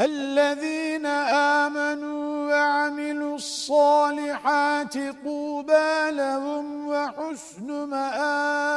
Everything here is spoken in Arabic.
الذين آمنوا وعملوا الصالحات طوبى لهم وحسن مآب